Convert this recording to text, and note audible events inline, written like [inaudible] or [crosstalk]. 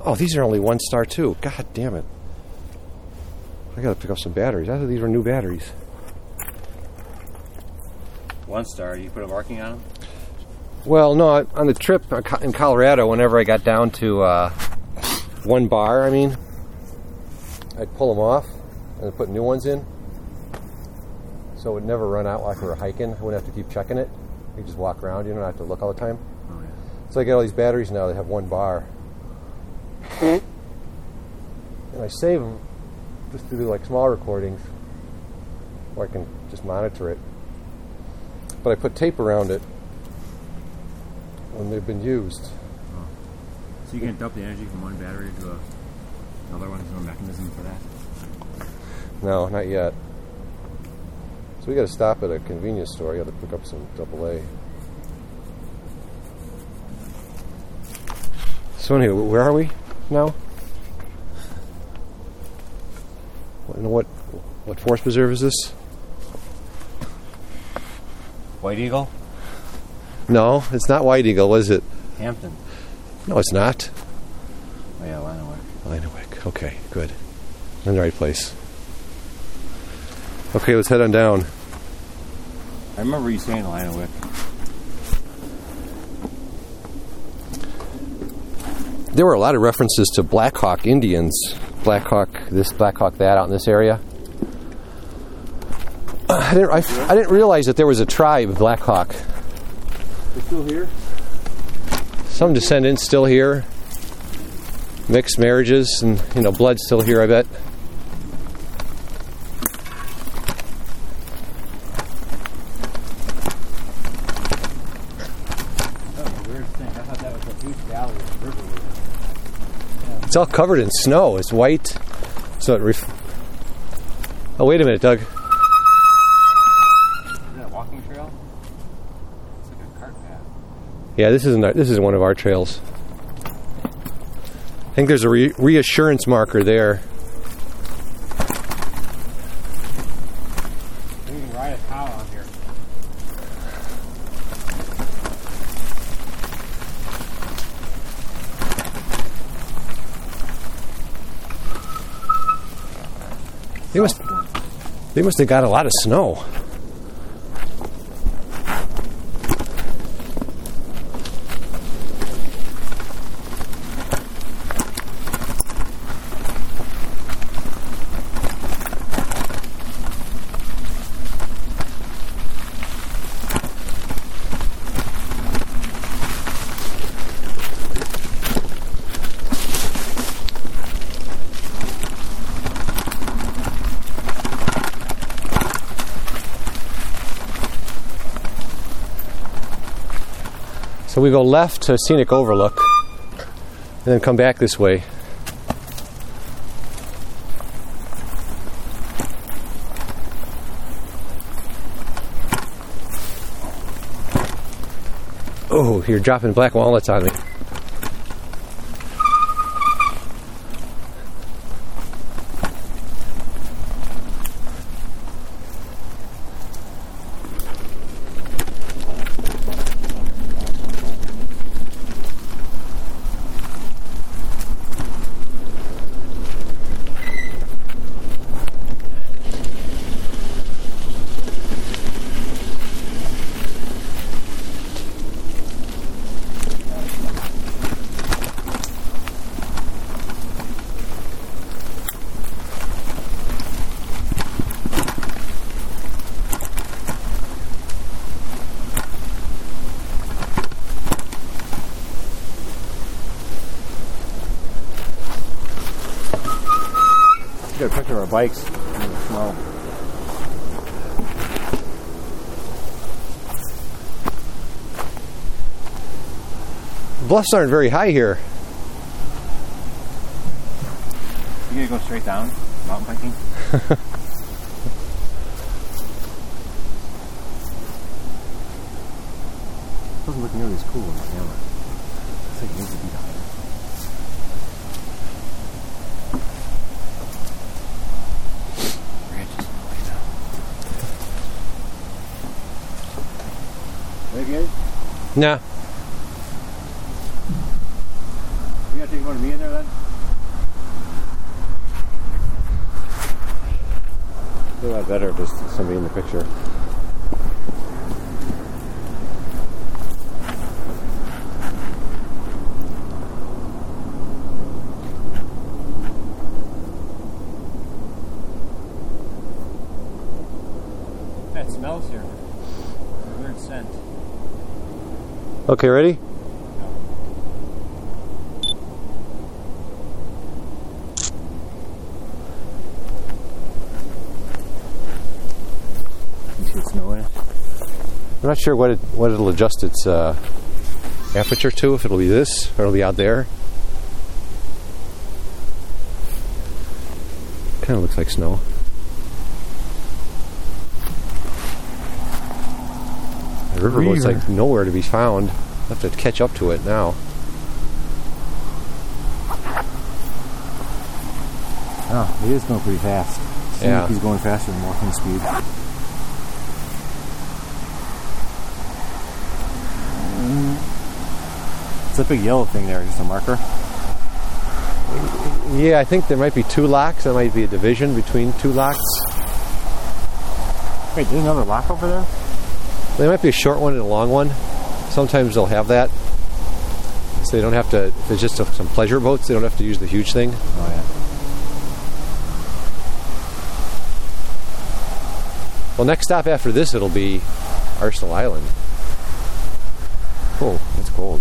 Oh, these are only one star too. God damn it! I gotta pick up some batteries. I thought these were new batteries. One star. You put a marking on them. Well, no, I- on the trip in Colorado, whenever I got down to uh, one bar, I mean, I'd pull them off and put new ones in. So it would never run out like we were hiking. I wouldn't have to keep checking it. You just walk around, you don't have to look all the time. Oh yeah. So I get all these batteries now that have one bar. Hmm? And I save them just to do like small recordings where I can just monitor it. But I put tape around it when they've been used. So you can dump the energy from one battery to a, another one. There's no mechanism for that. No, not yet. So we got to stop at a convenience store. You got to pick up some AA. So anyway, where are we now? What what, what forest preserve is this? White Eagle, No, it's not White Eagle, is it? Hampton. No, it's not. Oh yeah, Lanowick. Linewick. Okay, good. In the right place. Okay, let's head on down. I remember you saying Lanowick. There were a lot of references to Black Hawk Indians. Black Hawk this, Black Hawk that out in this area. I didn't, I, I didn't realize that there was a tribe of Black Hawk. They're still here. Some descendants still here. Mixed marriages and, you know, blood still here, I bet. Oh, weird thing. I thought that was a huge valley with a river. It's all covered in snow. It's white. So it ref- Oh, wait a minute, Doug. Is that a walking trail? It's like a cart path. Yeah, this isn't our, this is one of our trails. I think there's a re- reassurance marker there. You can ride a cow on here. They must they must have got a lot of snow. So we go left to Scenic Overlook and then come back this way. Oh, you're dropping black walnuts on me. We got a picture of our bikes in the snow. Bluffs aren't very high here. You gonna go straight down mountain biking? [laughs] Doesn't look nearly as cool on the camera. It's like it needs to be higher. Branches all the way down. Hey, good? Nah. You gotta take one of me in there then? It's a lot better if there's somebody in the picture. That smells here. Weird scent. Okay, ready? I'm not sure what it, what it'll adjust its uh, aperture to. If it'll be this or it'll be out there. Kind of looks like snow. The river boat's River. like nowhere to be found. I have to catch up to it now. Oh, he is going pretty fast. Seems Yeah. like he's going faster than walking speed. Mm. It's that big yellow thing there, just a marker. Yeah, I think there might be two locks. There might be a division between two locks. Wait, there's another lock over there? There might be a short one and a long one. Sometimes they'll have that. So they don't have to, if it's just some pleasure boats, they don't have to use the huge thing. Oh, yeah. Well, next stop after this, it'll be Arsenal Island. Oh, it's cold.